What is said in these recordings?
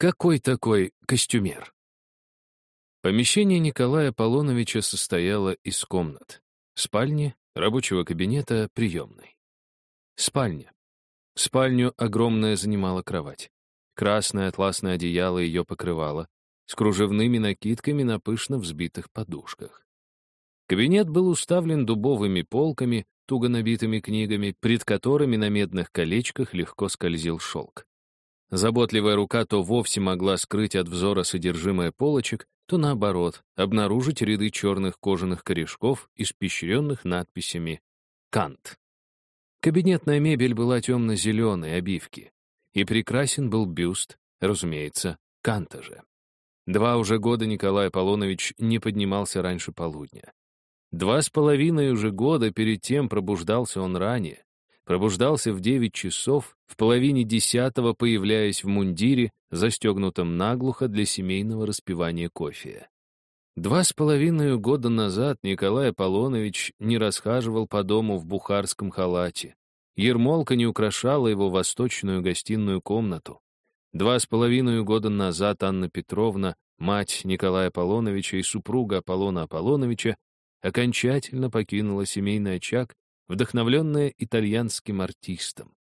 Какой такой костюмер? Помещение Николая Аполлоновича состояло из комнат. Спальни, рабочего кабинета, приемной. Спальня. Спальню огромная занимала кровать. Красное атласное одеяло ее покрывало, с кружевными накидками на пышно взбитых подушках. Кабинет был уставлен дубовыми полками, туго набитыми книгами, пред которыми на медных колечках легко скользил шелк. Заботливая рука то вовсе могла скрыть от взора содержимое полочек, то наоборот, обнаружить ряды черных кожаных корешков, испещренных надписями «Кант». Кабинетная мебель была темно-зеленой обивки, и прекрасен был бюст, разумеется, Канта же. Два уже года Николай Аполлонович не поднимался раньше полудня. Два с половиной уже года перед тем пробуждался он ранее. Пробуждался в девять часов, в половине десятого появляясь в мундире, застегнутом наглухо для семейного распивания кофе. Два с половиной года назад Николай Аполлонович не расхаживал по дому в бухарском халате. Ермолка не украшала его восточную гостиную комнату. Два с половиной года назад Анна Петровна, мать Николая Аполлоновича и супруга Аполлона Аполлоновича, окончательно покинула семейный очаг, вдохновленная итальянским артистом.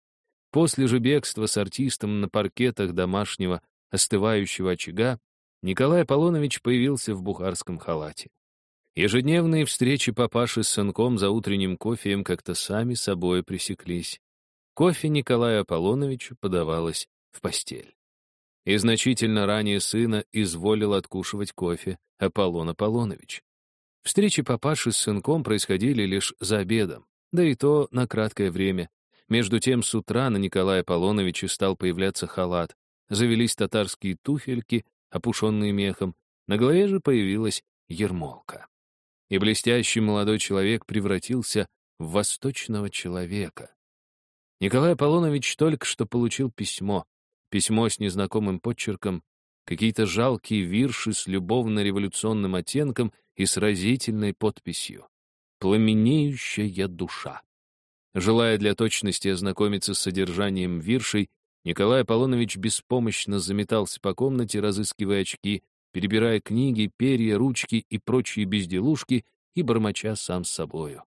После же бегства с артистом на паркетах домашнего остывающего очага Николай Аполлонович появился в бухарском халате. Ежедневные встречи папаши с сынком за утренним кофеем как-то сами собой пресеклись. Кофе Николаю Аполлоновичу подавалось в постель. И значительно ранее сына изволил откушивать кофе Аполлон Аполлонович. Встречи папаши с сынком происходили лишь за обедом, да и то на краткое время. Между тем с утра на Николая Аполлоновича стал появляться халат, завелись татарские туфельки, опушенные мехом, на голове же появилась ермолка. И блестящий молодой человек превратился в восточного человека. Николай Аполлонович только что получил письмо. Письмо с незнакомым подчерком, какие-то жалкие вирши с любовно-революционным оттенком — и с разительной подписью «Пламенеющая душа». Желая для точности ознакомиться с содержанием виршей, Николай Аполлонович беспомощно заметался по комнате, разыскивая очки, перебирая книги, перья, ручки и прочие безделушки и бормоча сам с собою.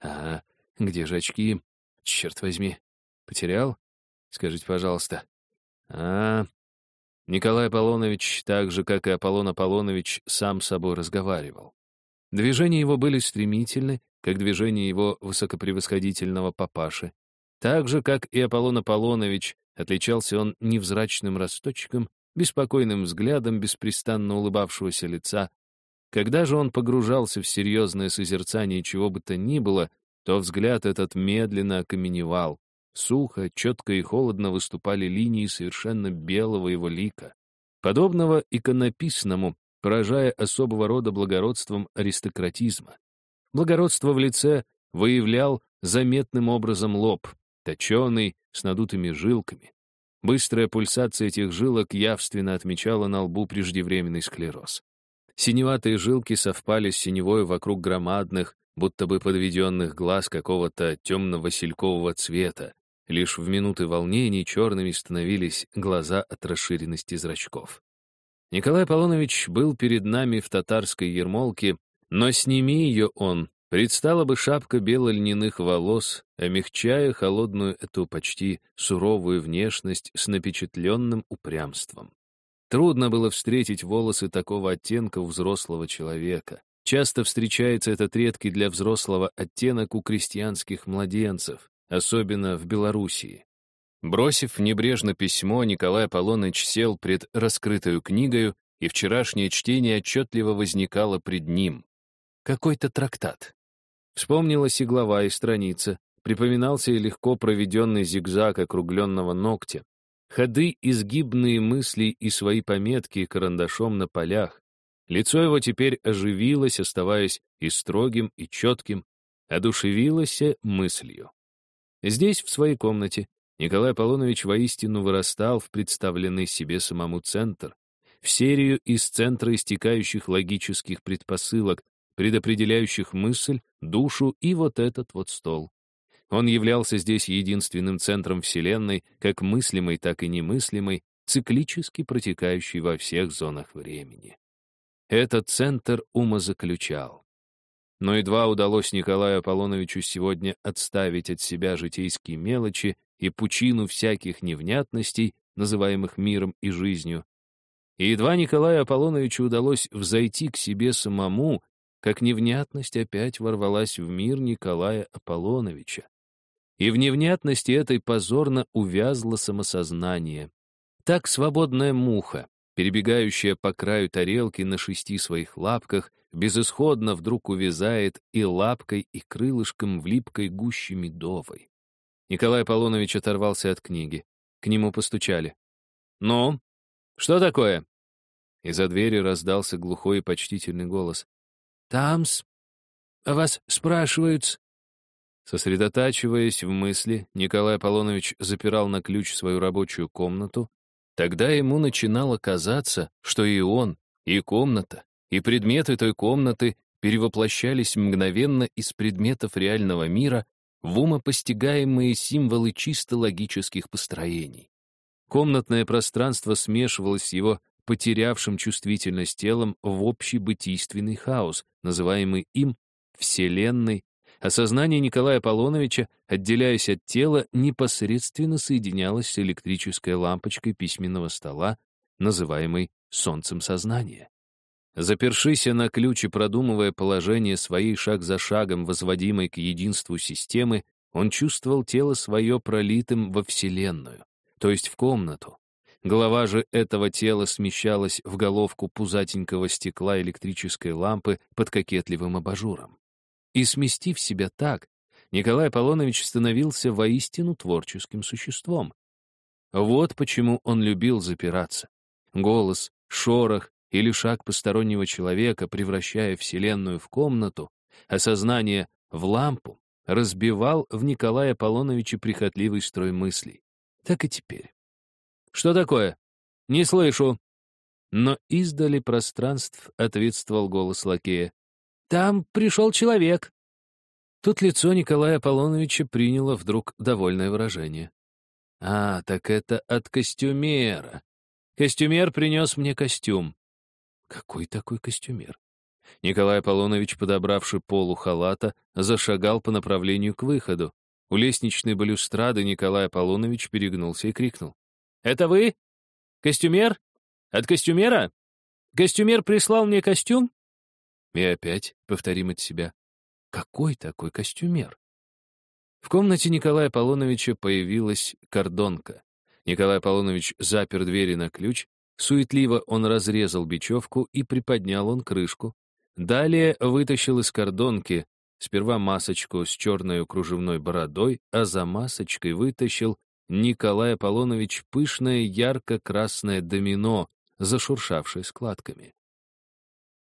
«А, где же очки? Черт возьми! Потерял? Скажите, пожалуйста. А, Николай Аполлонович, так же, как и Аполлон Аполлонович, сам с собой разговаривал. Движения его были стремительны, как движения его высокопревосходительного папаши. Так же, как и Аполлон Аполлонович, отличался он невзрачным росточком, беспокойным взглядом беспрестанно улыбавшегося лица. Когда же он погружался в серьезное созерцание чего бы то ни было, то взгляд этот медленно окаменевал, Сухо, четко и холодно выступали линии совершенно белого его лика, подобного иконописному, поражая особого рода благородством аристократизма. Благородство в лице выявлял заметным образом лоб, точеный, с надутыми жилками. Быстрая пульсация этих жилок явственно отмечала на лбу преждевременный склероз. Синеватые жилки совпали с синевой вокруг громадных, будто бы подведенных глаз какого-то темно-василькового цвета, Лишь в минуты волнений черными становились глаза от расширенности зрачков. Николай Аполлонович был перед нами в татарской ермолке, но сними ее он, предстала бы шапка бело-льняных волос, омягчая холодную эту почти суровую внешность с напечатленным упрямством. Трудно было встретить волосы такого оттенка у взрослого человека. Часто встречается этот редкий для взрослого оттенок у крестьянских младенцев особенно в Белоруссии. Бросив небрежно письмо, Николай Аполлоныч сел пред раскрытою книгою, и вчерашнее чтение отчетливо возникало пред ним. Какой-то трактат. Вспомнилась и глава, и страница, припоминался и легко проведенный зигзаг округленного ногтя, ходы, изгибные мысли и свои пометки карандашом на полях. Лицо его теперь оживилось, оставаясь и строгим, и четким, одушевилось мыслью. Здесь, в своей комнате, Николай Аполлонович воистину вырастал в представленный себе самому центр, в серию из центра истекающих логических предпосылок, предопределяющих мысль, душу и вот этот вот стол. Он являлся здесь единственным центром Вселенной, как мыслимой, так и немыслимой, циклически протекающий во всех зонах времени. Этот центр умозаключал. Но едва удалось Николаю Аполлоновичу сегодня отставить от себя житейские мелочи и пучину всяких невнятностей, называемых миром и жизнью, и едва Николаю Аполлоновичу удалось взойти к себе самому, как невнятность опять ворвалась в мир Николая Аполлоновича. И в невнятности этой позорно увязло самосознание. Так свободная муха, перебегающая по краю тарелки на шести своих лапках, безысходно вдруг увязает и лапкой, и крылышком в липкой гуще медовой. Николай Аполлонович оторвался от книги. К нему постучали. «Ну, что такое?» Из-за двери раздался глухой и почтительный голос. «Тамс, вас спрашивают...» Сосредотачиваясь в мысли, Николай Аполлонович запирал на ключ свою рабочую комнату, Тогда ему начинало казаться, что и он, и комната, и предметы той комнаты перевоплощались мгновенно из предметов реального мира в умопостигаемые символы чисто логических построений. Комнатное пространство смешивалось с его потерявшим чувствительность телом в общий бытийственный хаос, называемый им Вселенной Осознание Николая Аполлоновича, отделяясь от тела, непосредственно соединялось с электрической лампочкой письменного стола, называемой «солнцем сознания». Запершись на ключ и продумывая положение своей шаг за шагом, возводимой к единству системы, он чувствовал тело свое пролитым во Вселенную, то есть в комнату. Голова же этого тела смещалась в головку пузатенького стекла электрической лампы под кокетливым абажуром. И сместив себя так, Николай Аполлонович становился воистину творческим существом. Вот почему он любил запираться. Голос, шорох или шаг постороннего человека, превращая Вселенную в комнату, а сознание — в лампу, разбивал в Николая Аполлоновиче прихотливый строй мыслей. Так и теперь. «Что такое? Не слышу!» Но издали пространств ответствовал голос лакея. Там пришел человек». Тут лицо Николая Аполлоновича приняло вдруг довольное выражение. «А, так это от костюмера. Костюмер принес мне костюм». «Какой такой костюмер?» Николай Аполлонович, подобравший полу халата, зашагал по направлению к выходу. У лестничной балюстрады Николай Аполлонович перегнулся и крикнул. «Это вы? Костюмер? От костюмера? Костюмер прислал мне костюм?» И опять повторим от себя. Какой такой костюмер? В комнате Николая Аполлоновича появилась кордонка. Николай Аполлонович запер двери на ключ, суетливо он разрезал бечевку и приподнял он крышку. Далее вытащил из кордонки сперва масочку с черной кружевной бородой, а за масочкой вытащил Николай Аполлонович пышное ярко-красное домино, зашуршавшее складками.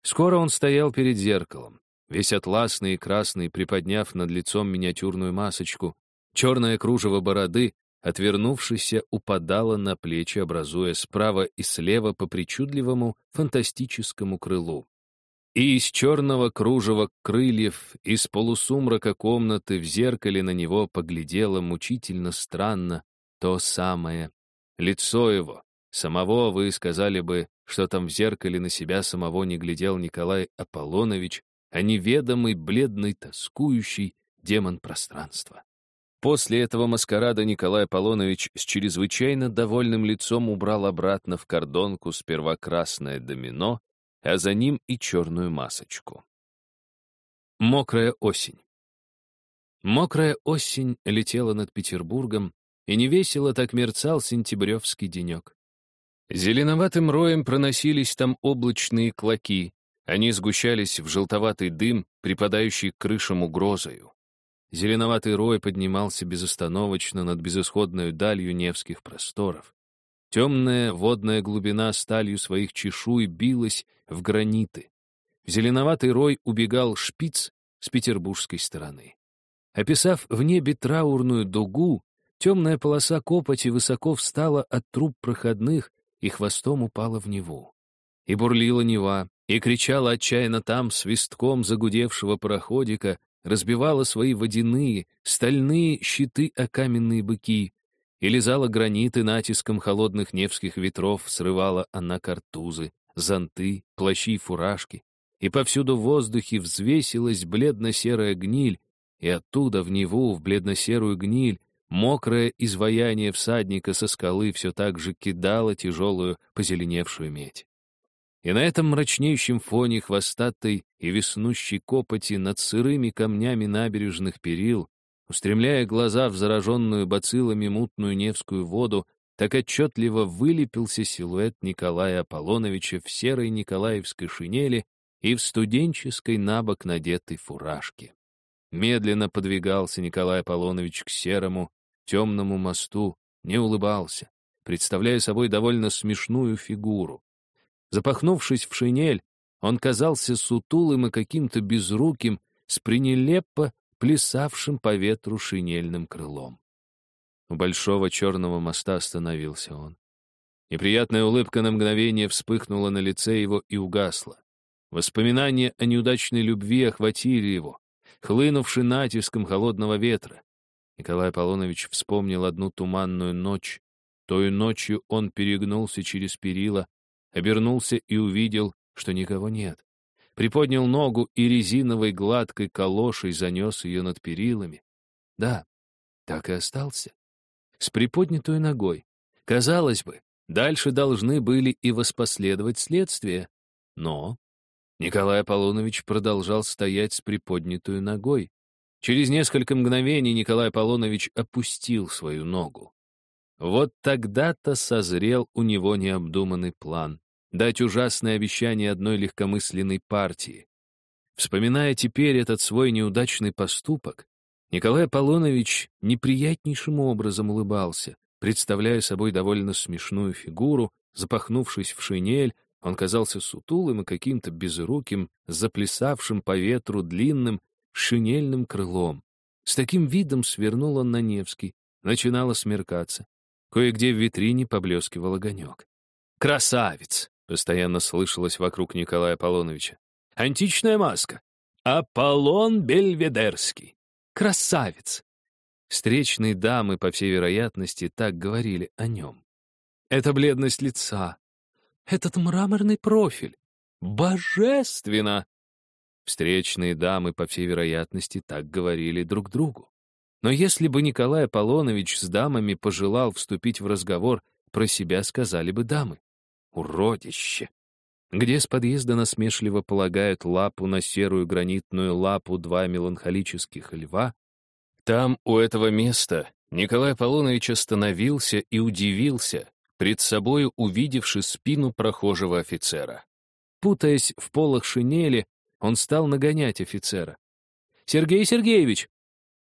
Скоро он стоял перед зеркалом, весь атласный и красный, приподняв над лицом миниатюрную масочку. Черное кружево бороды, отвернувшись, упадало на плечи, образуя справа и слева по причудливому фантастическому крылу. И из черного кружева крыльев, из полусумрака комнаты в зеркале на него поглядело мучительно странно то самое. Лицо его, самого вы сказали бы, что там в зеркале на себя самого не глядел Николай Аполлонович, а неведомый, бледный, тоскующий демон пространства. После этого маскарада Николай Аполлонович с чрезвычайно довольным лицом убрал обратно в кордонку сперва красное домино, а за ним и черную масочку. Мокрая осень. Мокрая осень летела над Петербургом, и невесело так мерцал сентябревский денек. Зеленоватым роем проносились там облачные клоки, они сгущались в желтоватый дым, припадающий к крышам угрозою. Зеленоватый рой поднимался безостановочно над безысходной далью Невских просторов. Темная водная глубина сталью своих чешуй билась в граниты. В зеленоватый рой убегал шпиц с петербургской стороны. Описав в небе траурную дугу, темная полоса копоти высоко встала от труб проходных, и хвостом упала в Неву. И бурлила Нева, и кричала отчаянно там свистком загудевшего пароходика, разбивала свои водяные, стальные щиты о каменные быки, и лизала граниты натиском холодных невских ветров, срывала она картузы, зонты, плащи и фуражки, и повсюду в воздухе взвесилась бледно-серая гниль, и оттуда в Неву, в бледно-серую гниль, мокрое изваяние всадника со скалы все так же кидало тяжелую позеленевшую медь. И на этом мрачнеющем фоне хвостатой и веснущей копоти над сырыми камнями набережных перил, устремляя глаза в зараженную бациллами мутную Невскую воду, так отчетливо вылепился силуэт Николая Аполлоновича в серой николаевской шинели и в студенческой набок надетой фуражке. Медленно подвигался Николай Аполлонович к серому, темному мосту, не улыбался, представляя собой довольно смешную фигуру. Запахнувшись в шинель, он казался сутулым и каким-то безруким, с пренелепо плясавшим по ветру шинельным крылом. У большого черного моста остановился он. Неприятная улыбка на мгновение вспыхнула на лице его и угасла. Воспоминания о неудачной любви охватили его, хлынувши натиском холодного ветра. Николай Аполлонович вспомнил одну туманную ночь. Той ночью он перегнулся через перила, обернулся и увидел, что никого нет. Приподнял ногу и резиновой гладкой калошей занес ее над перилами. Да, так и остался. С приподнятой ногой. Казалось бы, дальше должны были и воспоследовать следствия. Но Николай Аполлонович продолжал стоять с приподнятой ногой. Через несколько мгновений Николай Аполлонович опустил свою ногу. Вот тогда-то созрел у него необдуманный план дать ужасное обещание одной легкомысленной партии. Вспоминая теперь этот свой неудачный поступок, Николай Аполлонович неприятнейшим образом улыбался, представляя собой довольно смешную фигуру, запахнувшись в шинель, он казался сутулым и каким-то безруким, заплясавшим по ветру длинным шинельным крылом. С таким видом свернул он на Невский, начинало смеркаться. Кое-где в витрине поблескивал огонек. «Красавец!» Постоянно слышалось вокруг Николая Аполлоновича. «Античная маска! Аполлон Бельведерский! Красавец!» Встречные дамы, по всей вероятности, так говорили о нем. «Это бледность лица! Этот мраморный профиль! Божественно!» Встречные дамы, по всей вероятности, так говорили друг другу. Но если бы Николай Аполлонович с дамами пожелал вступить в разговор, про себя сказали бы дамы. Уродище! Где с подъезда насмешливо полагают лапу на серую гранитную лапу два меланхолических льва, там, у этого места, Николай Аполлонович остановился и удивился, пред собою увидевши спину прохожего офицера. Путаясь в полах шинели, он стал нагонять офицера. «Сергей Сергеевич!»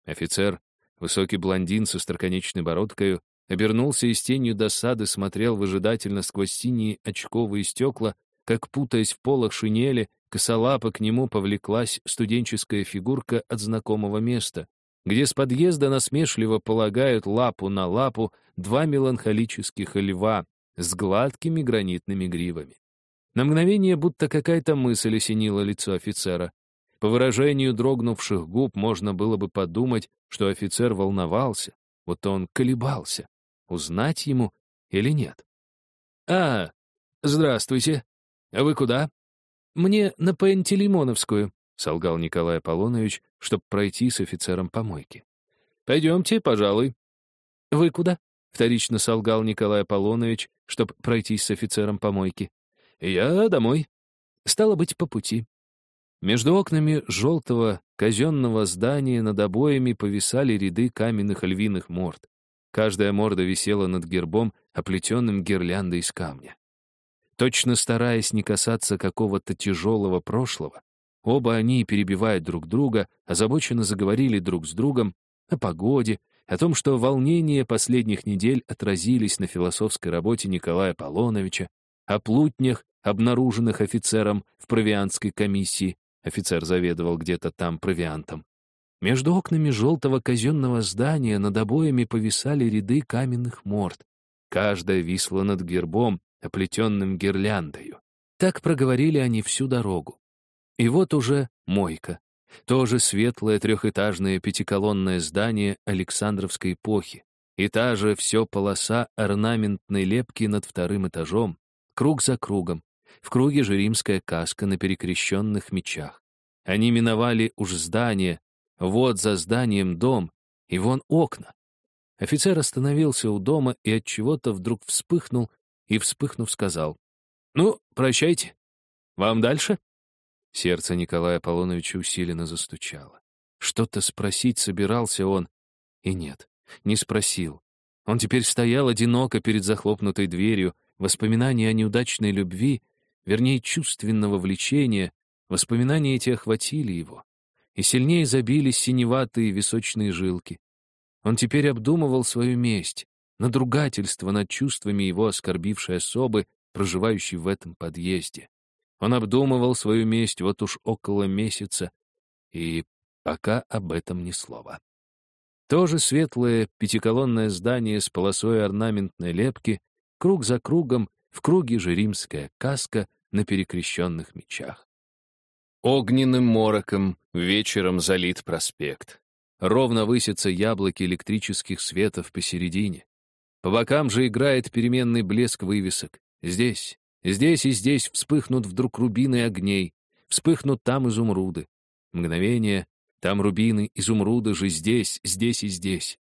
Офицер, высокий блондин со строконечной бородкою, обернулся и с тенью досады смотрел выжидательно сквозь синие очковые стекла, как, путаясь в полах шинели, косолапо к нему повлеклась студенческая фигурка от знакомого места, где с подъезда насмешливо полагают лапу на лапу два меланхолических льва с гладкими гранитными гривами. На мгновение будто какая-то мысль осенила лицо офицера. По выражению дрогнувших губ можно было бы подумать, что офицер волновался, вот он колебался узнать ему или нет. «А, здравствуйте. А вы куда?» «Мне на Пантелеймоновскую», — солгал Николай Аполлонович, чтобы пройти с офицером помойки. «Пойдемте, пожалуй». «Вы куда?» — вторично солгал Николай Аполлонович, чтобы пройтись с офицером помойки. «Я домой». Стало быть, по пути. Между окнами желтого казенного здания над обоями повисали ряды каменных львиных морд. Каждая морда висела над гербом, оплетенным гирляндой из камня. Точно стараясь не касаться какого-то тяжелого прошлого, оба они, перебивая друг друга, озабоченно заговорили друг с другом о погоде, о том, что волнения последних недель отразились на философской работе Николая Аполлоновича, о плутнях, обнаруженных офицером в провианской комиссии, офицер заведовал где-то там провиантом, между окнами желтого казенного здания над обоями повисали ряды каменных морд. Каждая висла над гербом, оплетенным гирляндою. Так проговорили они всю дорогу. И вот уже мойка. Тоже светлое трехэтажное пятиколонное здание Александровской эпохи. и та же все полоса орнаментной лепки над вторым этажом, круг за кругом, в круге же римская каска на перекрещенных мечах. Они миновали уж здание, вот за зданием дом, и вон окна. Офицер остановился у дома и от чего-то вдруг вспыхнул и, вспыхнув, сказал, «Ну, прощайте. Вам дальше?» Сердце Николая Аполлоновича усиленно застучало. Что-то спросить собирался он, и нет, не спросил. Он теперь стоял одиноко перед захлопнутой дверью, воспоминания о неудачной любви, вернее, чувственного влечения, воспоминания эти охватили его, и сильнее забились синеватые височные жилки. Он теперь обдумывал свою месть, надругательство над чувствами его оскорбившей особы, проживающей в этом подъезде. Он обдумывал свою месть вот уж около месяца, и пока об этом ни слова. Тоже светлое пятиколонное здание с полосой орнаментной лепки, круг за кругом, в круге же римская каска на перекрещенных мечах. Огненным мороком вечером залит проспект. Ровно высятся яблоки электрических светов посередине. По бокам же играет переменный блеск вывесок. Здесь, здесь и здесь вспыхнут вдруг рубины огней, вспыхнут там изумруды. Мгновение, там рубины, изумруды же здесь, здесь и здесь.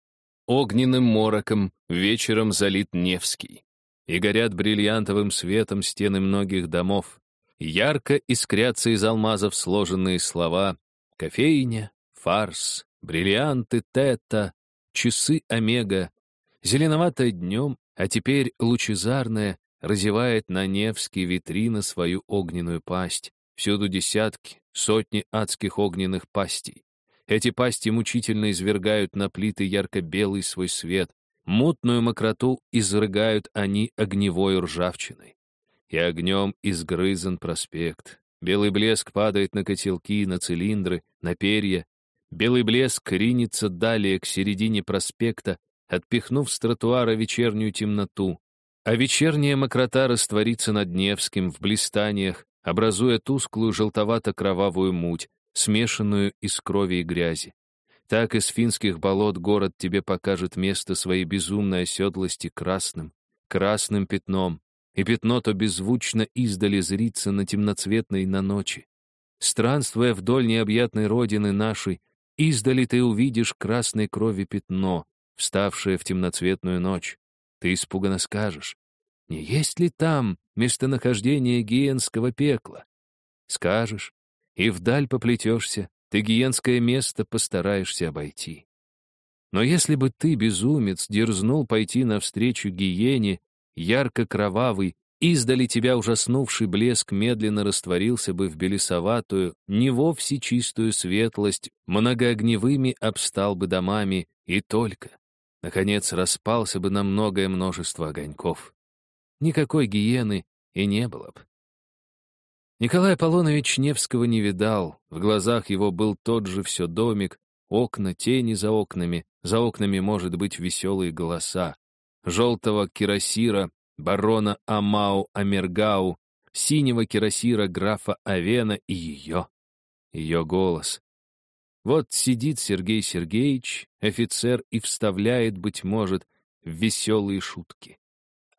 Огненным мороком вечером залит Невский. И горят бриллиантовым светом стены многих домов. Ярко искрятся из алмазов сложенные слова «кофейня», «фарс», Бриллианты тета, часы омега, зеленоватое днем, а теперь лучезарное, разевает на Невский витрина свою огненную пасть. Всюду десятки, сотни адских огненных пастей. Эти пасти мучительно извергают на плиты ярко-белый свой свет, мутную мокроту изрыгают они огневой ржавчиной. И огнем изгрызан проспект. Белый блеск падает на котелки, на цилиндры, на перья, Белый блеск ринется далее к середине проспекта, отпихнув с тротуара вечернюю темноту, а вечерняя мокрота растворится над Невским в блистаниях, образуя тусклую желтовато-кровавую муть, смешанную из крови и грязи. Так из финских болот город тебе покажет место своей безумной оседлости красным, красным пятном, и пятно то беззвучно издали зрится на темноцветной на ночи. Странствуя вдоль необъятной родины нашей, Издали ты увидишь красной крови пятно, вставшее в темноцветную ночь. Ты испуганно скажешь, не есть ли там местонахождение гиенского пекла? Скажешь, и вдаль поплетешься, ты гиенское место постараешься обойти. Но если бы ты, безумец, дерзнул пойти навстречу гиене, ярко-кровавый, Издали тебя ужаснувший блеск медленно растворился бы в белесоватую, не вовсе чистую светлость, многоогневыми обстал бы домами, и только. Наконец распался бы на многое множество огоньков. Никакой гиены и не было бы. Николай Аполлонович Невского не видал, в глазах его был тот же все домик, окна, тени за окнами, за окнами, может быть, веселые голоса, желтого кирасира, барона Амау Амергау, синего кирасира графа Авена и ее, ее голос. Вот сидит Сергей Сергеевич, офицер, и вставляет, быть может, в веселые шутки.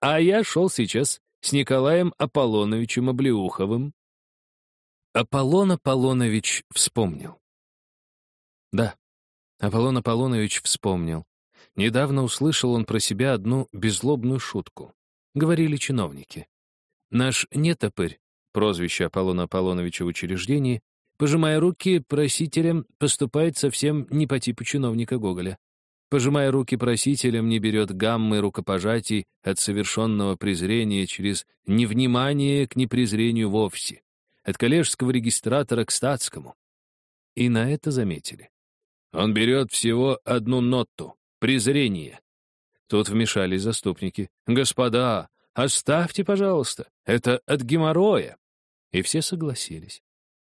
А я шел сейчас с Николаем Аполлоновичем Облеуховым. Аполлон Аполлонович вспомнил. Да, Аполлон Аполлонович вспомнил. Недавно услышал он про себя одну беззлобную шутку говорили чиновники. Наш нетопырь, прозвище Аполлона Аполлоновича в учреждении, пожимая руки просителям, поступает совсем не по типу чиновника Гоголя. Пожимая руки просителям, не берет гаммы рукопожатий от совершенного презрения через невнимание к непрезрению вовсе, от коллежского регистратора к статскому. И на это заметили. Он берет всего одну ноту — презрение. Тут вмешались заступники. «Господа, оставьте, пожалуйста, это от геморроя». И все согласились.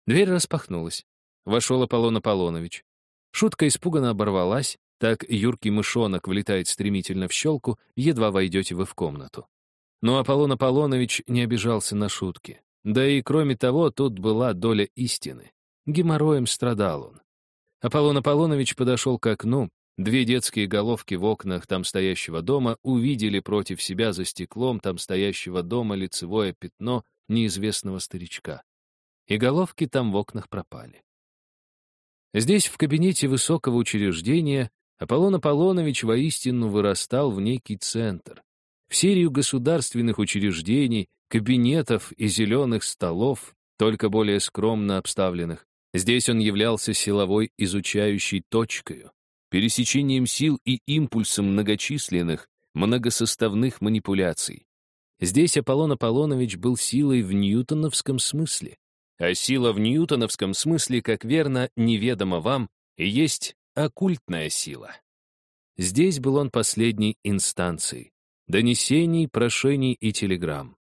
Дверь распахнулась. Вошел Аполлон Аполлонович. Шутка испуганно оборвалась, так юркий мышонок влетает стремительно в щелку, едва войдете вы в комнату. Но Аполлон Аполлонович не обижался на шутки. Да и кроме того, тут была доля истины. Геморроем страдал он. Аполлон Аполлонович подошел к окну, Две детские головки в окнах там стоящего дома увидели против себя за стеклом там стоящего дома лицевое пятно неизвестного старичка. И головки там в окнах пропали. Здесь, в кабинете высокого учреждения, Аполлон Аполлонович воистину вырастал в некий центр, в серию государственных учреждений, кабинетов и зеленых столов, только более скромно обставленных. Здесь он являлся силовой изучающей точкой, пересечением сил и импульсом многочисленных, многосоставных манипуляций. Здесь Аполлон Аполлонович был силой в ньютоновском смысле. А сила в ньютоновском смысле, как верно, неведомо вам, есть оккультная сила. Здесь был он последней инстанцией, донесений, прошений и телеграмм.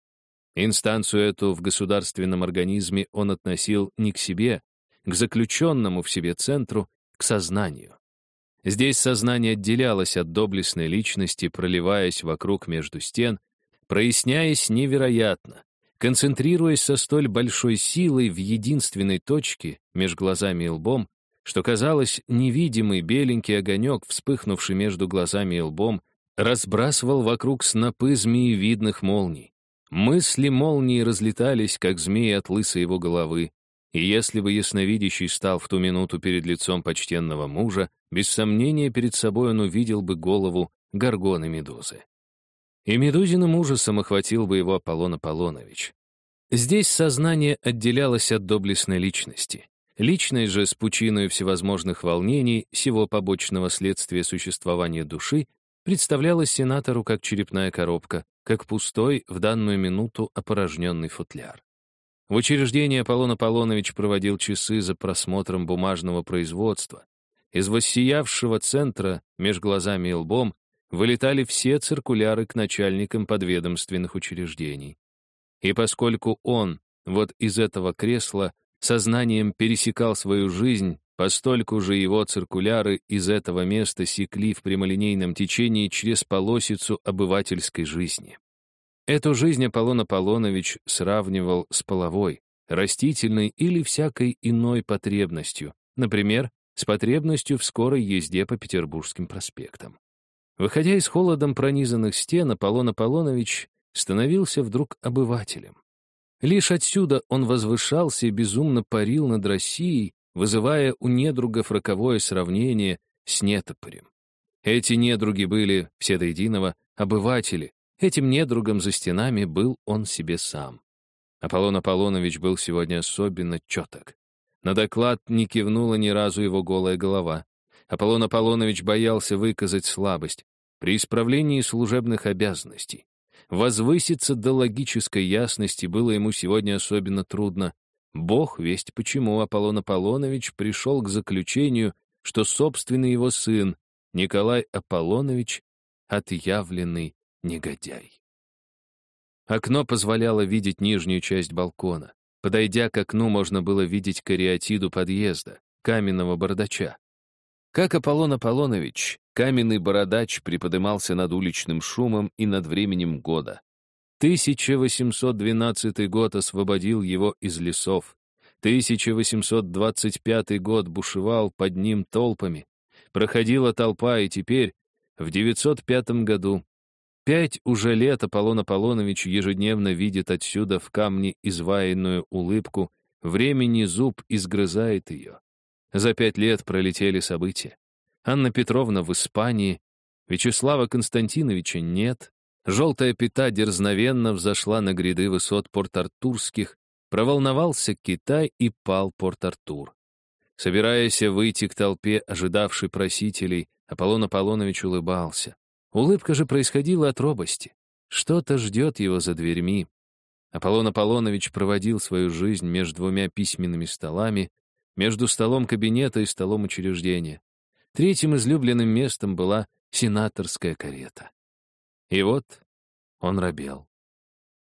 Инстанцию эту в государственном организме он относил не к себе, к заключенному в себе центру, к сознанию. Здесь сознание отделялось от доблестной личности, проливаясь вокруг между стен, проясняясь невероятно, концентрируясь со столь большой силой в единственной точке между глазами и лбом, что казалось, невидимый беленький огонек, вспыхнувший между глазами и лбом, разбрасывал вокруг снопы змеевидных молний. Мысли молнии разлетались, как змеи от лыса его головы, и если бы ясновидящий стал в ту минуту перед лицом почтенного мужа, без сомнения перед собой он увидел бы голову горгоны Медузы. И Медузиным ужасом охватил бы его Аполлон Аполлонович. Здесь сознание отделялось от доблестной личности. Личность же с пучиной всевозможных волнений, всего побочного следствия существования души, представлялась сенатору как черепная коробка, как пустой, в данную минуту опорожненный футляр. В учреждении Аполлон Аполлонович проводил часы за просмотром бумажного производства. Из воссиявшего центра, меж глазами и лбом, вылетали все циркуляры к начальникам подведомственных учреждений. И поскольку он, вот из этого кресла, сознанием пересекал свою жизнь, постольку же его циркуляры из этого места секли в прямолинейном течении через полосицу обывательской жизни. Эту жизнь Аполлон Аполлонович сравнивал с половой, растительной или всякой иной потребностью, например, с потребностью в скорой езде по Петербургским проспектам. Выходя из холодом пронизанных стен, Аполлон Аполлонович становился вдруг обывателем. Лишь отсюда он возвышался и безумно парил над Россией, вызывая у недругов роковое сравнение с нетопорем. Эти недруги были, все до единого, обыватели. Этим недругом за стенами был он себе сам. Аполлон Аполлонович был сегодня особенно четок. На доклад не кивнула ни разу его голая голова. Аполлон Аполлонович боялся выказать слабость при исправлении служебных обязанностей. Возвыситься до логической ясности было ему сегодня особенно трудно. Бог весть почему Аполлон Аполлонович пришел к заключению, что собственный его сын, Николай Аполлонович, отъявленный негодяй. Окно позволяло видеть нижнюю часть балкона. Подойдя к окну, можно было видеть кариатиду подъезда, каменного бардача. Как Аполлон Аполлонович, каменный бородач приподымался над уличным шумом и над временем года. 1812 год освободил его из лесов. 1825 год бушевал под ним толпами. Проходила толпа, и теперь, в 905 году, пять уже лет Аполлон Аполлонович ежедневно видит отсюда в камне изваянную улыбку, времени зуб изгрызает ее. За пять лет пролетели события. Анна Петровна в Испании, Вячеслава Константиновича нет, желтая пята дерзновенно взошла на гряды высот Порт-Артурских, проволновался Китай и пал Порт-Артур. Собираясь выйти к толпе, ожидавшей просителей, Аполлон Аполлонович улыбался. Улыбка же происходила от робости. Что-то ждет его за дверьми. Аполлон Аполлонович проводил свою жизнь между двумя письменными столами, между столом кабинета и столом учреждения. Третьим излюбленным местом была сенаторская карета. И вот он робел.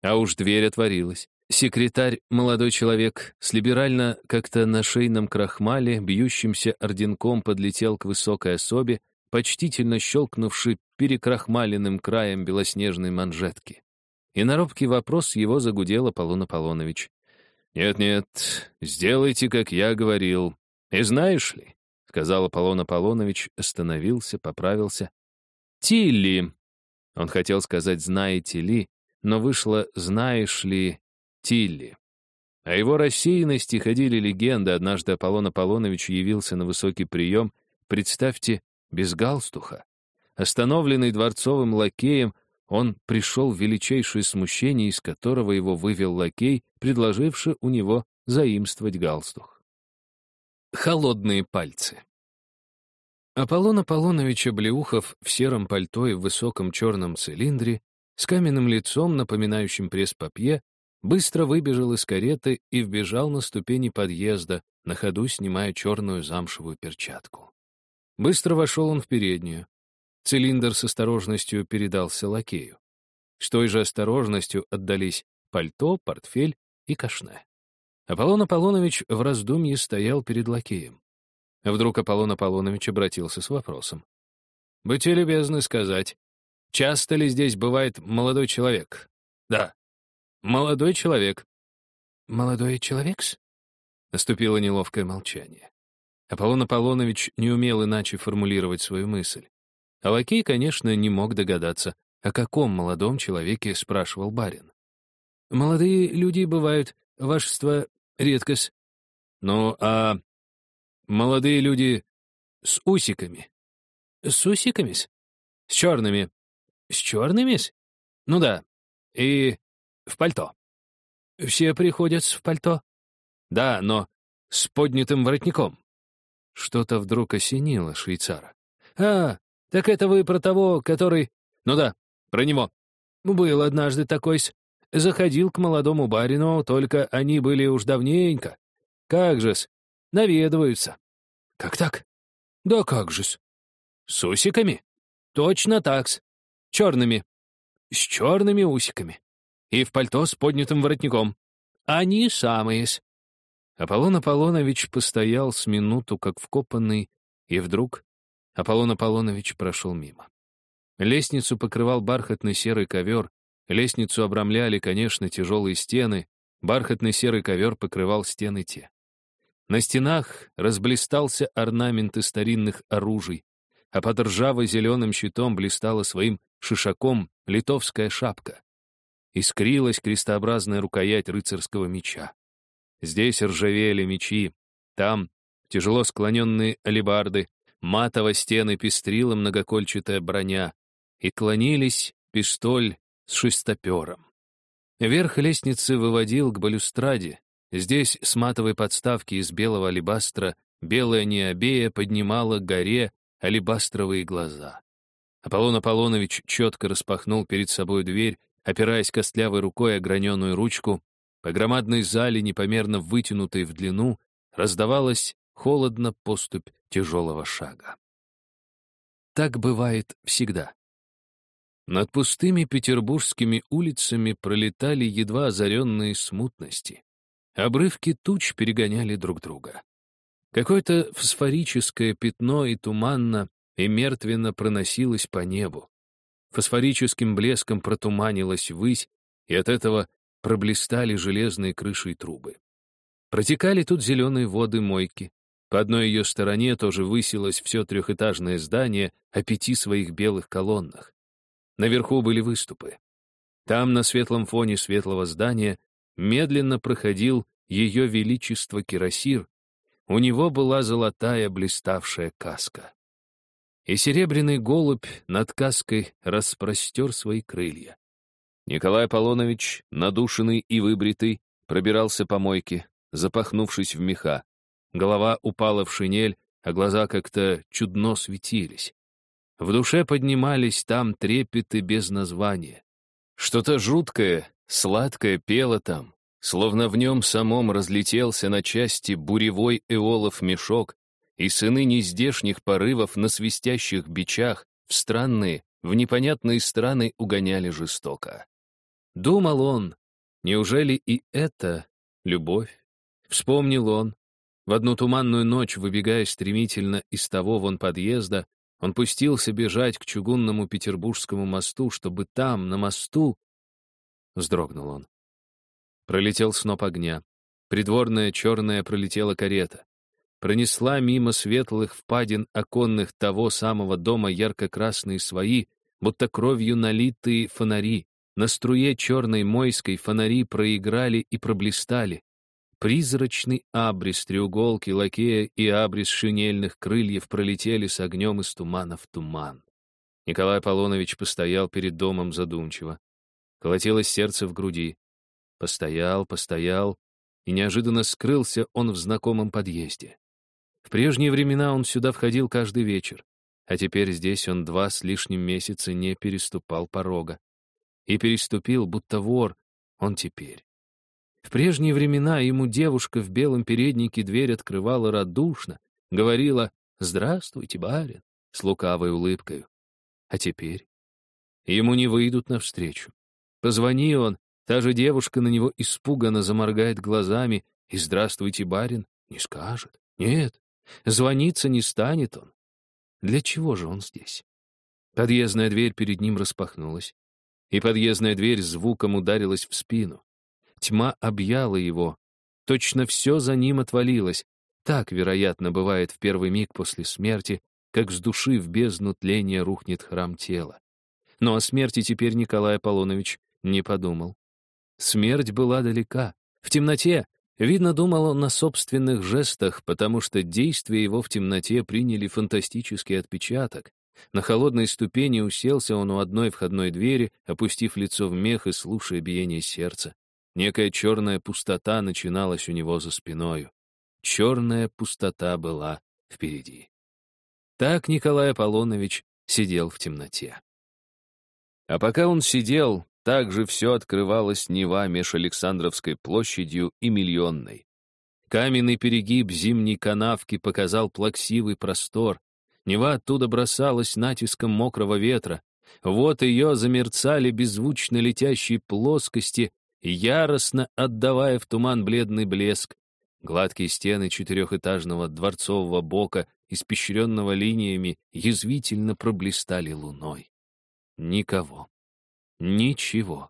А уж дверь отворилась. Секретарь, молодой человек, с либерально как-то на шейном крахмале, бьющимся орденком подлетел к высокой особе, почтительно щелкнувши перекрахмаленным краем белоснежной манжетки. И на робкий вопрос его загудел Аполлон Аполлонович. «Нет-нет, сделайте, как я говорил. И знаешь ли, сказал Аполлон Аполлонович, остановился, поправился. «Тилли!» Он хотел сказать «знаете ли», но вышло «знаешь ли Тилли». О его рассеянности ходили легенды. Однажды Аполлон Аполлонович явился на высокий прием, представьте, без галстуха. Остановленный дворцовым лакеем, он пришел в величайшее смущение, из которого его вывел лакей, предложивший у него заимствовать галстух. Холодные пальцы. Аполлон Аполлонович Облеухов в сером пальто и в высоком черном цилиндре, с каменным лицом, напоминающим пресс-папье, быстро выбежал из кареты и вбежал на ступени подъезда, на ходу снимая черную замшевую перчатку. Быстро вошел он в переднюю. Цилиндр с осторожностью передался лакею. С той же осторожностью отдались пальто, портфель и кашне. Аполлон Аполлонович в раздумье стоял перед лакеем. Вдруг Аполлон Аполлонович обратился с вопросом. «Будьте любезны сказать, часто ли здесь бывает молодой человек?» «Да». «Молодой человек». «Молодой человек-с?» Наступило неловкое молчание. Аполлон Аполлонович не умел иначе формулировать свою мысль. А лакей, конечно, не мог догадаться, о каком молодом человеке спрашивал барин. «Молодые люди бывают, вашество, Редкость. Ну, а молодые люди с усиками? С усиками? -с? Черными. С черными? -с? Ну да. И в пальто. Все приходят в пальто? Да, но с поднятым воротником. Что-то вдруг осенило швейцара. А, так это вы про того, который... Ну да, про него. Был однажды такой-с. Заходил к молодому барину, только они были уж давненько. Как же-с, наведываются. Как так? Да как же-с. С усиками? Точно так-с. Черными. С черными усиками. И в пальто с поднятым воротником. Они самые-с. Аполлон Аполлонович постоял с минуту, как вкопанный, и вдруг Аполлон Аполлонович прошел мимо. Лестницу покрывал бархатный серый ковер, Лестницу обрамляли, конечно, тяжелые стены, бархатный серый ковер покрывал стены те. На стенах разблистался орнамент из старинных оружий, а под ржаво-зеленым щитом блистала своим шишаком литовская шапка. Искрилась крестообразная рукоять рыцарского меча. Здесь ржавели мечи, там тяжело склоненные алебарды, матово стены пестрила многокольчатая броня, и клонились пистоль с шестопером. Верх лестницы выводил к балюстраде. Здесь с матовой подставки из белого алебастра белая необея поднимала к горе алебастровые глаза. Аполлон Аполлонович четко распахнул перед собой дверь, опираясь костлявой рукой о граненую ручку. По громадной зале, непомерно вытянутой в длину, раздавалась холодно поступь тяжелого шага. Так бывает всегда. Над пустыми петербургскими улицами пролетали едва озаренные смутности. Обрывки туч перегоняли друг друга. Какое-то фосфорическое пятно и туманно, и мертвенно проносилось по небу. Фосфорическим блеском протуманилась высь, и от этого проблистали железные крыши и трубы. Протекали тут зеленые воды мойки. По одной ее стороне тоже высилось все трехэтажное здание о пяти своих белых колоннах. Наверху были выступы. Там, на светлом фоне светлого здания, медленно проходил ее величество Кирасир. У него была золотая блиставшая каска. И серебряный голубь над каской распростер свои крылья. Николай Аполлонович, надушенный и выбритый, пробирался по мойке, запахнувшись в меха. Голова упала в шинель, а глаза как-то чудно светились. В душе поднимались там трепеты без названия. Что-то жуткое, сладкое пело там, словно в нем самом разлетелся на части буревой эолов мешок, и сыны нездешних порывов на свистящих бичах в странные, в непонятные страны угоняли жестоко. Думал он, неужели и это любовь? Вспомнил он. В одну туманную ночь, выбегая стремительно из того вон подъезда, он пустился бежать к чугунному Петербургскому мосту, чтобы там, на мосту... Вздрогнул он. Пролетел сноп огня. Придворная черная пролетела карета. пронесла мимо светлых впадин оконных того самого дома ярко-красные свои, будто кровью налитые фонари. На струе черной мойской фонари проиграли и проблистали. Призрачный абрис треуголки лакея и абрис шинельных крыльев пролетели с огнем из тумана в туман. Николай Аполлонович постоял перед домом задумчиво. Колотилось сердце в груди. Постоял, постоял, и неожиданно скрылся он в знакомом подъезде. В прежние времена он сюда входил каждый вечер, а теперь здесь он два с лишним месяца не переступал порога. И переступил, будто вор, он теперь. В прежние времена ему девушка в белом переднике дверь открывала радушно, говорила «Здравствуйте, барин», с лукавой улыбкой. А теперь? Ему не выйдут навстречу. Позвони он, та же девушка на него испуганно заморгает глазами и «Здравствуйте, барин» не скажет. Нет, звониться не станет он. Для чего же он здесь? Подъездная дверь перед ним распахнулась, и подъездная дверь звуком ударилась в спину. Тьма объяла его. Точно все за ним отвалилось. Так, вероятно, бывает в первый миг после смерти, как с души в бездну тления рухнет храм тела. Но о смерти теперь Николай Аполлонович не подумал. Смерть была далека. В темноте, видно, думал он на собственных жестах, потому что действия его в темноте приняли фантастический отпечаток. На холодной ступени уселся он у одной входной двери, опустив лицо в мех и слушая биение сердца. Некая черная пустота начиналась у него за спиною. Черная пустота была впереди. Так Николай Аполлонович сидел в темноте. А пока он сидел, так же все открывалось Нева меж Александровской площадью и Миллионной. Каменный перегиб зимней канавки показал плаксивый простор. Нева оттуда бросалась натиском мокрого ветра. Вот ее замерцали беззвучно летящие плоскости, яростно отдавая в туман бледный блеск. Гладкие стены четырехэтажного дворцового бока испещренного линиями, язвительно проблистали луной. Никого. Ничего.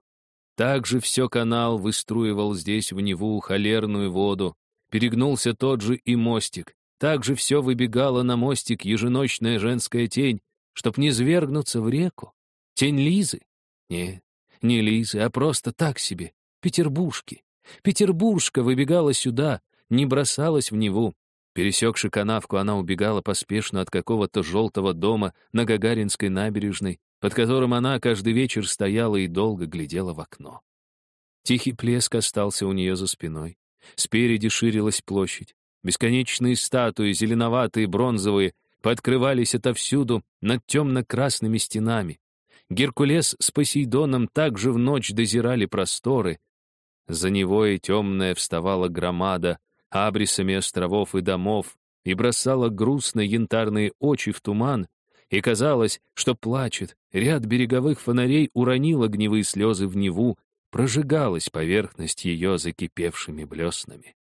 Также все канал выструивал здесь в Неву холерную воду, перегнулся тот же и мостик. Также все выбегало на мостик еженочная женская тень, чтоб не свергнуться в реку. Тень Лизы? Не, не Лизы, а просто так себе. Петербуржки. Петербуржка выбегала сюда, не бросалась в Неву, Пересекши канавку, она убегала поспешно от какого-то желтого дома на Гагаринской набережной, под которым она каждый вечер стояла и долго глядела в окно. Тихий плеск остался у нее за спиной. Спереди ширилась площадь. Бесконечные статуи, зеленоватые, бронзовые, подкрывались отовсюду над темно-красными стенами. Геркулес с Посейдоном также в ночь дозирали просторы. За него и темная вставала громада, абрисами островов и домов, и бросала грустно янтарные очи в туман, и казалось, что плачет, ряд береговых фонарей уронил огневые слезы в Неву, прожигалась поверхность ее закипевшими блеснами.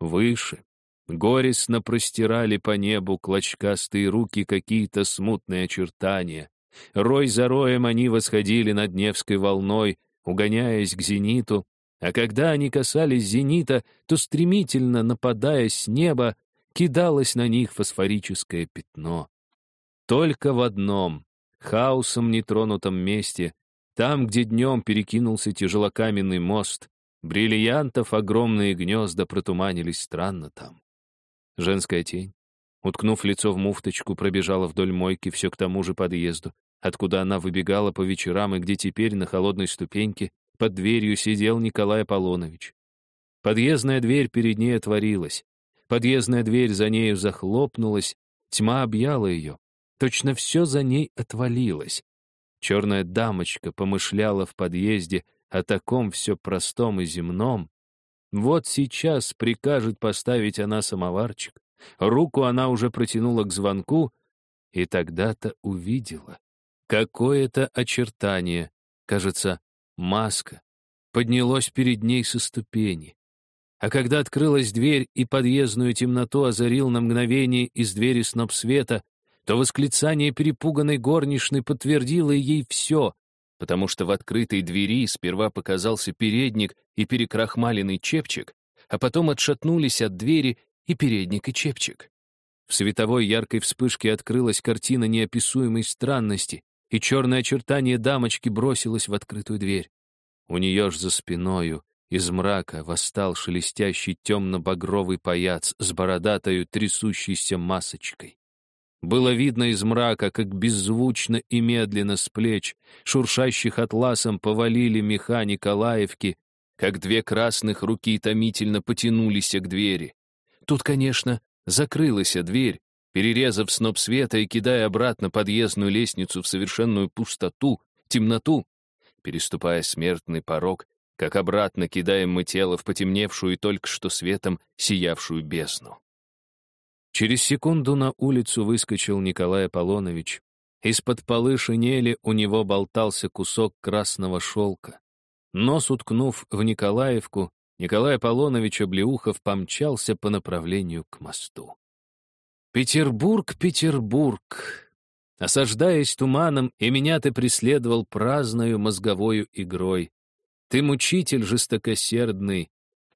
Выше, горестно простирали по небу клочкастые руки какие-то смутные очертания. Рой за роем они восходили над Невской волной, угоняясь к зениту, а когда они касались зенита, то стремительно, нападая с неба, кидалось на них фосфорическое пятно. Только в одном, хаосом нетронутом месте, там, где днем перекинулся тяжелокаменный мост, бриллиантов огромные гнезда протуманились странно там. Женская тень, уткнув лицо в муфточку, пробежала вдоль мойки все к тому же подъезду, откуда она выбегала по вечерам и где теперь на холодной ступеньке под дверью сидел Николай Аполлонович. Подъездная дверь перед ней отворилась. Подъездная дверь за нею захлопнулась, тьма объяла ее. Точно все за ней отвалилось. Черная дамочка помышляла в подъезде о таком все простом и земном. Вот сейчас прикажет поставить она самоварчик. Руку она уже протянула к звонку, и тогда-то увидела. Какое-то очертание, кажется, маска, поднялось перед ней со ступени. А когда открылась дверь и подъездную темноту озарил на мгновение из двери сноп света, то восклицание перепуганной горничной подтвердило ей все, потому что в открытой двери сперва показался передник и перекрахмаленный чепчик, а потом отшатнулись от двери и передник, и чепчик. В световой яркой вспышке открылась картина неописуемой странности, и черное очертание дамочки бросилось в открытую дверь. У нее ж за спиною из мрака восстал шелестящий темно-багровый паяц с бородатою трясущейся масочкой. Было видно из мрака, как беззвучно и медленно с плеч, шуршащих атласом, повалили меха Николаевки, как две красных руки томительно потянулись к двери. Тут, конечно, закрылась дверь, перерезав сноп света и кидая обратно подъездную лестницу в совершенную пустоту, темноту. Переступая смертный порог, как обратно кидаем мы тело в потемневшую и только что светом сиявшую бездну. Через секунду на улицу выскочил Николай Аполлонович. Из-под полы шинели у него болтался кусок красного шелка. Нос уткнув в Николаевку, Николай Аполлонович Облеухов помчался по направлению к мосту. «Петербург, Петербург!» Осаждаясь туманом, и меня ты преследовал праздною мозговою игрой. Ты мучитель жестокосердный,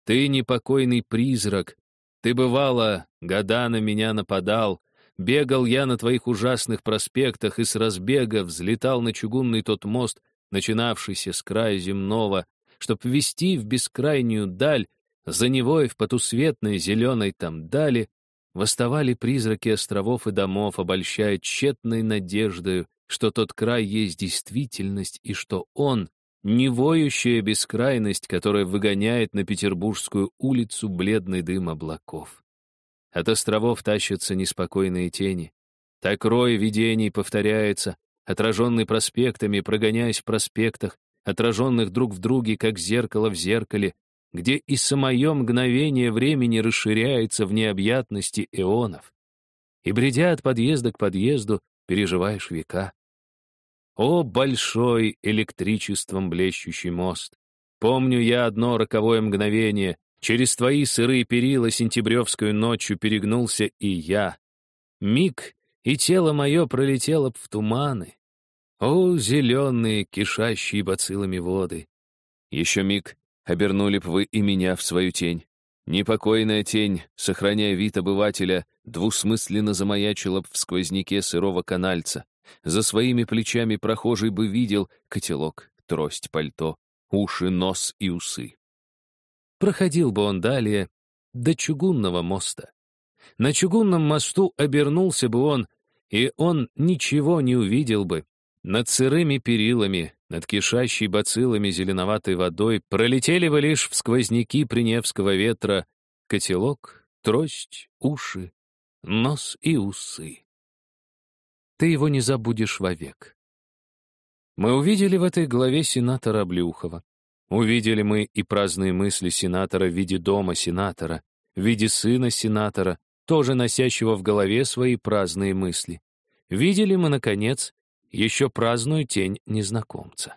ты непокойный призрак, ты, бывало, года на меня нападал, бегал я на твоих ужасных проспектах и с разбега взлетал на чугунный тот мост, начинавшийся с края земного, чтоб ввести в бескрайнюю даль, за него и в потусветной зеленой там дали, восставали призраки островов и домов, обольщая тщетной надеждою, что тот край есть действительность и что он не воющая бескрайность, которая выгоняет на Петербургскую улицу бледный дым облаков. От островов тащатся неспокойные тени. Так рой видений повторяется, отраженный проспектами, прогоняясь в проспектах, отраженных друг в друге, как зеркало в зеркале, где и самое мгновение времени расширяется в необъятности эонов. И, бредя от подъезда к подъезду, переживаешь века. О, большой электричеством блещущий мост! Помню я одно роковое мгновение. Через твои сырые перила сентябревскую ночью перегнулся и я. Миг, и тело мое пролетело б в туманы. О, зеленые, кишащие бациллами воды! Еще миг, обернули б вы и меня в свою тень. Непокойная тень, сохраняя вид обывателя, двусмысленно замаячила б в сквозняке сырого канальца. За своими плечами прохожий бы видел котелок, трость, пальто, уши, нос и усы. Проходил бы он далее до чугунного моста. На чугунном мосту обернулся бы он, и он ничего не увидел бы. Над сырыми перилами, над кишащей бациллами зеленоватой водой пролетели бы лишь в сквозняки приневского ветра котелок, трость, уши, нос и усы ты его не забудешь вовек. Мы увидели в этой главе сенатора Облюхова. Увидели мы и праздные мысли сенатора в виде дома сенатора, в виде сына сенатора, тоже носящего в голове свои праздные мысли. Видели мы, наконец, еще праздную тень незнакомца.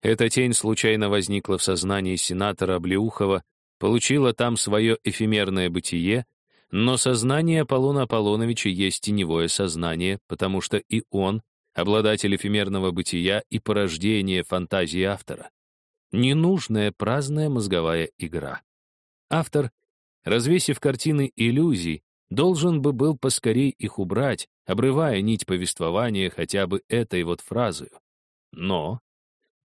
Эта тень случайно возникла в сознании сенатора Облеухова, получила там свое эфемерное бытие но сознание Аполлона Аполлоновича есть теневое сознание, потому что и он — обладатель эфемерного бытия и порождение фантазии автора. Ненужная праздная мозговая игра. Автор, развесив картины иллюзий, должен бы был поскорей их убрать, обрывая нить повествования хотя бы этой вот фразою. Но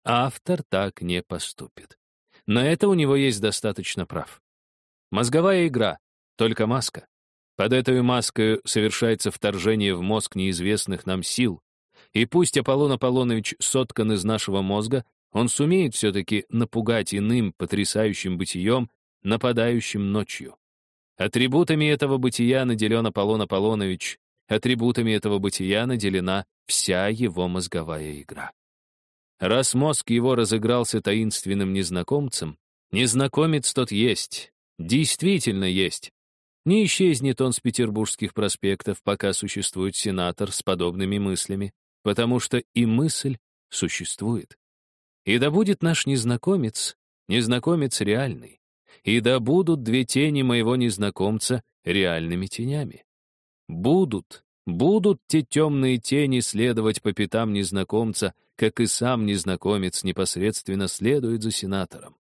автор так не поступит. На это у него есть достаточно прав. Мозговая игра только маска. Под этой маской совершается вторжение в мозг неизвестных нам сил. И пусть Аполлон Аполлонович соткан из нашего мозга, он сумеет все-таки напугать иным потрясающим бытием, нападающим ночью. Атрибутами этого бытия наделен Аполлон Аполлонович, атрибутами этого бытия наделена вся его мозговая игра. Раз мозг его разыгрался таинственным незнакомцем, незнакомец тот есть, действительно есть, не исчезнет он с петербургских проспектов, пока существует сенатор с подобными мыслями, потому что и мысль существует. И да будет наш незнакомец, незнакомец реальный, и да будут две тени моего незнакомца реальными тенями. Будут, будут те темные тени следовать по пятам незнакомца, как и сам незнакомец непосредственно следует за сенатором.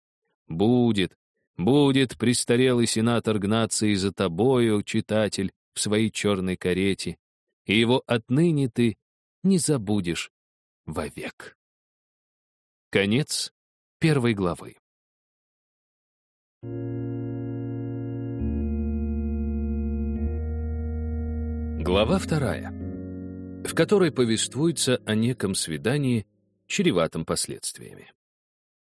Будет, Будет престарелый сенатор и за тобою, читатель, в своей черной карете, и его отныне ты не забудешь вовек. Конец первой главы. Глава вторая, в которой повествуется о неком свидании, чреватом последствиями.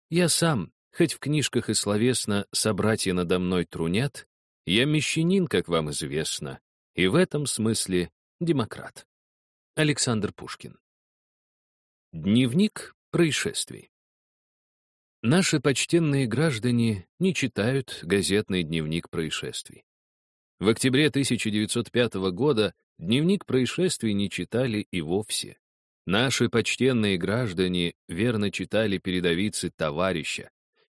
Я сам, хоть в книжках и словесно «собратья надо мной трунят», я мещанин, как вам известно, и в этом смысле демократ. Александр Пушкин. Дневник происшествий. Наши почтенные граждане не читают газетный дневник происшествий. В октябре 1905 года дневник происшествий не читали и вовсе. Наши почтенные граждане верно читали передовицы товарища,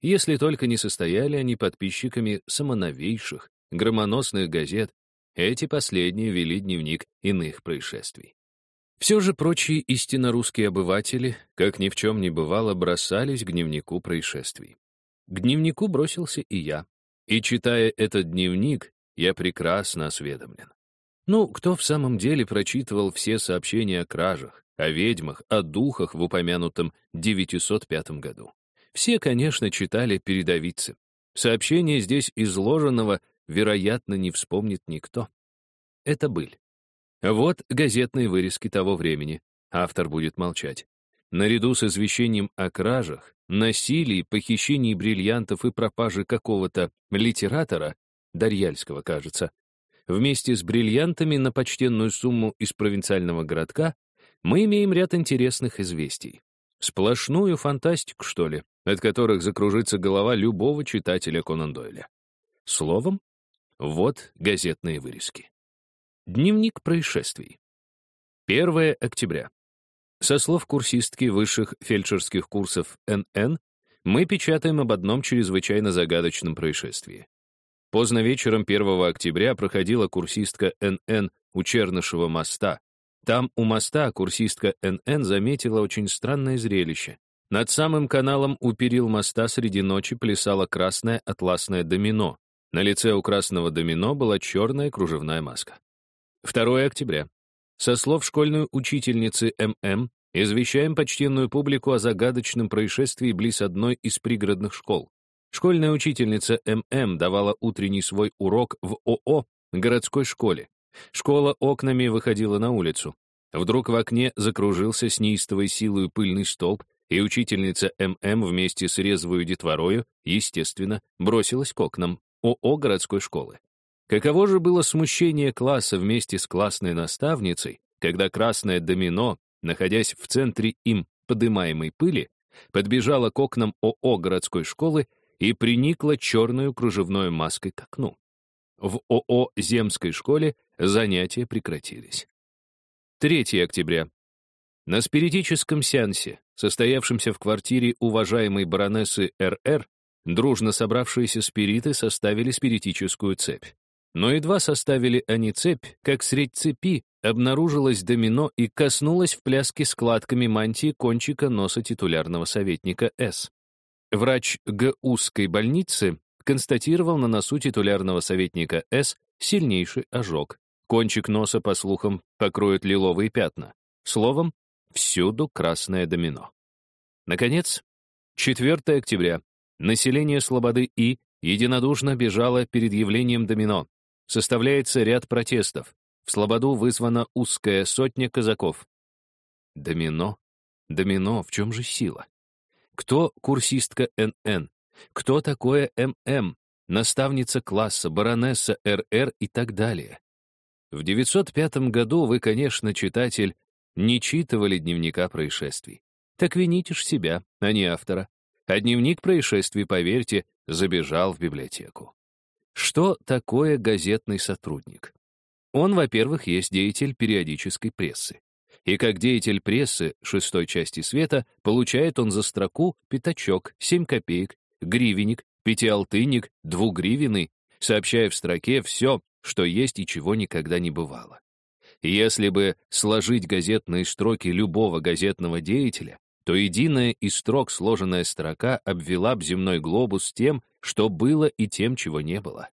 если только не состояли они подписчиками самоновейших, громоносных газет, эти последние вели дневник иных происшествий. Все же прочие истинно русские обыватели, как ни в чем не бывало, бросались к дневнику происшествий. К дневнику бросился и я. И, читая этот дневник, я прекрасно осведомлен. Ну, кто в самом деле прочитывал все сообщения о кражах, о ведьмах, о духах в упомянутом 905 году? Все, конечно, читали передовицы. Сообщение здесь изложенного, вероятно, не вспомнит никто. Это быль. Вот газетные вырезки того времени. Автор будет молчать. Наряду с извещением о кражах, насилии, похищении бриллиантов и пропаже какого-то литератора, Дарьяльского, кажется, вместе с бриллиантами на почтенную сумму из провинциального городка, мы имеем ряд интересных известий. Сплошную фантастику, что ли, от которых закружится голова любого читателя Конан Дойля. Словом, вот газетные вырезки. Дневник происшествий. 1 октября. Со слов курсистки высших фельдшерских курсов НН, мы печатаем об одном чрезвычайно загадочном происшествии. Поздно вечером 1 октября проходила курсистка НН у Чернышева моста. Там у моста курсистка НН заметила очень странное зрелище. Над самым каналом у перил моста среди ночи плясало красное атласное домино. На лице у красного домино была черная кружевная маска. 2 октября. Со слов школьной учительницы ММ извещаем почтенную публику о загадочном происшествии близ одной из пригородных школ. Школьная учительница ММ давала утренний свой урок в ОО городской школе. Школа окнами выходила на улицу. Вдруг в окне закружился с неистовой силой пыльный столб, и учительница ММ вместе с резвою детворою, естественно, бросилась к окнам ОО городской школы. Каково же было смущение класса вместе с классной наставницей, когда красное домино, находясь в центре им подымаемой пыли, подбежало к окнам ОО городской школы и приникла черную кружевной маской к окну. В ОО земской школе занятия прекратились. 3 октября. На спиритическом сеансе, состоявшемся в квартире уважаемой баронессы РР, дружно собравшиеся спириты составили спиритическую цепь. Но едва составили они цепь, как средь цепи обнаружилось домино и коснулось в пляске складками мантии кончика носа титулярного советника С. Врач ГУской больницы констатировал на носу титулярного советника С сильнейший ожог. Кончик носа, по слухам, покроют лиловые пятна. Словом, Всюду красное домино. Наконец, 4 октября. Население Слободы И единодушно бежало перед явлением домино. Составляется ряд протестов. В Слободу вызвана узкая сотня казаков. Домино? Домино, в чем же сила? Кто курсистка НН? Кто такое ММ? Наставница класса, баронесса РР и так далее. В 905 году вы, конечно, читатель, не читывали дневника происшествий. Так вините ж себя, а не автора. А дневник происшествий, поверьте, забежал в библиотеку. Что такое газетный сотрудник? Он, во-первых, есть деятель периодической прессы. И как деятель прессы шестой части света получает он за строку пятачок, семь копеек, гривенник, пятиалтынник, двугривенный, сообщая в строке все, что есть и чего никогда не бывало. Если бы сложить газетные строки любого газетного деятеля, то единая из строк сложенная строка обвела б земной глобус тем, что было и тем, чего не было.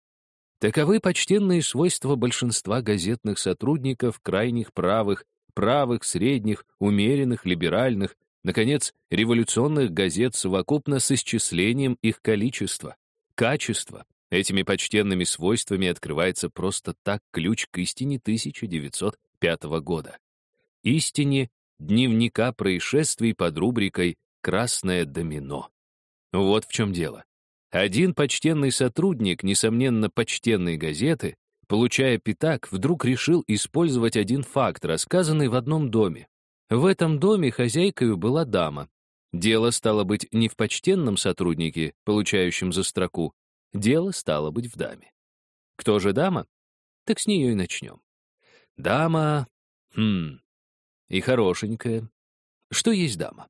Таковы почтенные свойства большинства газетных сотрудников крайних правых, правых, средних, умеренных, либеральных, наконец, революционных газет совокупно с исчислением их количества, качества. Этими почтенными свойствами открывается просто так ключ к истине 1905 года. Истине дневника происшествий под рубрикой «Красное домино». Вот в чем дело. Один почтенный сотрудник, несомненно, почтенной газеты, получая пятак, вдруг решил использовать один факт, рассказанный в одном доме. В этом доме хозяйкою была дама. Дело стало быть не в почтенном сотруднике, получающем за строку. Дело стало быть в даме. Кто же дама? Так с нее и начнем. Дама... Хм... И хорошенькая. Что есть дама?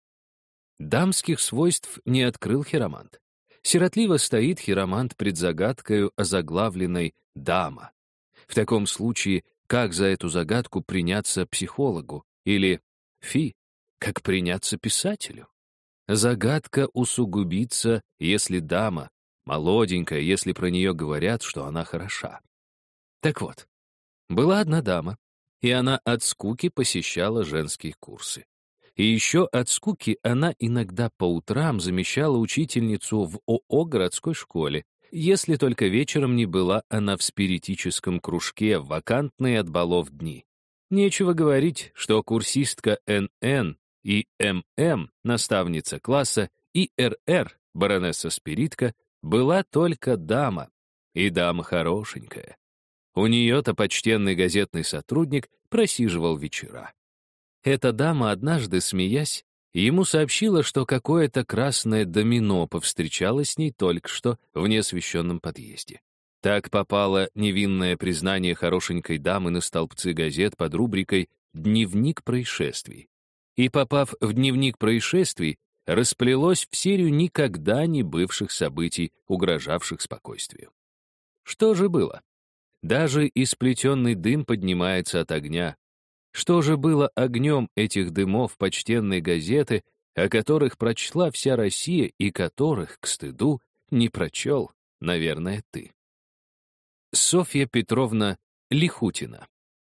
Дамских свойств не открыл хиромант. Сиротливо стоит хиромант пред загадкою озаглавленной «дама». В таком случае, как за эту загадку приняться психологу? Или, фи, как приняться писателю? Загадка усугубится, если дама, молоденькая, если про нее говорят, что она хороша. Так вот, была одна дама, и она от скуки посещала женские курсы. И еще от скуки она иногда по утрам замещала учительницу в ОО городской школе, если только вечером не была она в спиритическом кружке в вакантные от балов дни. Нечего говорить, что курсистка НН и ММ, наставница класса, и РР, баронесса Спиритка, была только дама, и дама хорошенькая. У нее-то почтенный газетный сотрудник просиживал вечера. Эта дама однажды, смеясь, ему сообщила, что какое-то красное домино повстречалось с ней только что в неосвещенном подъезде. Так попало невинное признание хорошенькой дамы на столбцы газет под рубрикой «Дневник происшествий». И, попав в дневник происшествий, расплелось в серию никогда не бывших событий, угрожавших спокойствию. Что же было? Даже исплетенный дым поднимается от огня, что же было огнем этих дымов почтенной газеты, о которых прочла вся Россия и которых, к стыду, не прочел, наверное, ты? Софья Петровна Лихутина